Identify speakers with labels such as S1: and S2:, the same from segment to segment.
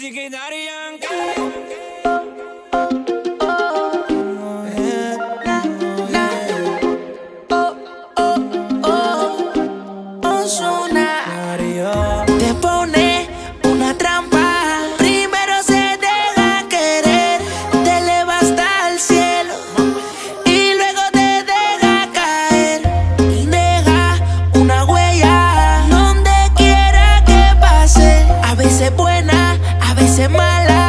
S1: Así que
S2: darían Te pone una trampa. Primero se deja querer, te hasta cielo y luego te deja caer. Deja una huella donde quiera que pase. A veces
S1: puede semana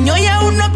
S1: años y aún no